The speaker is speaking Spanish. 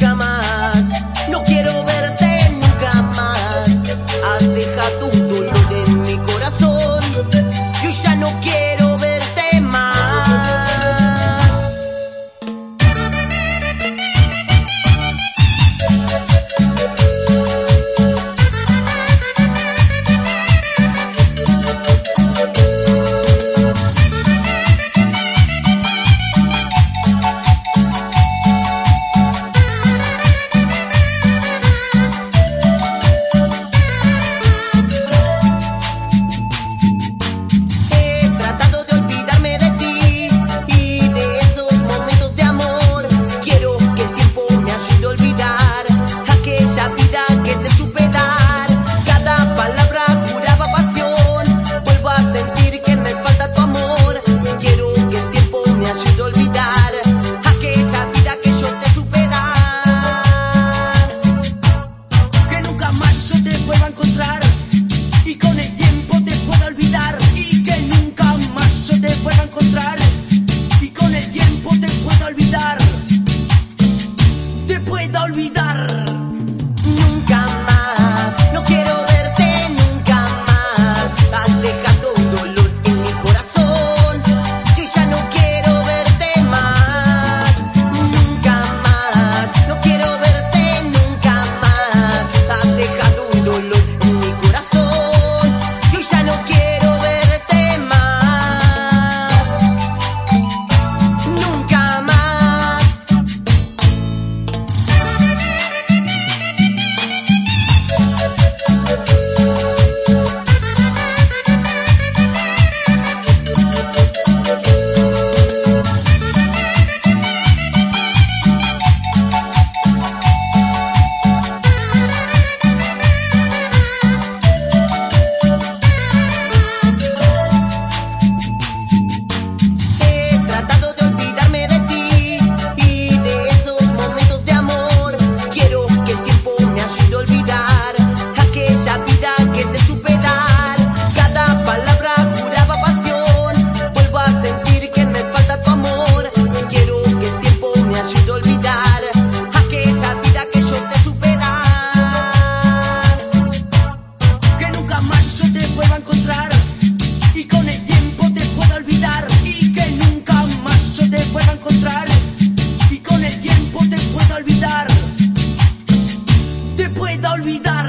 nunca Nunca más, no quiero pueda olvidar.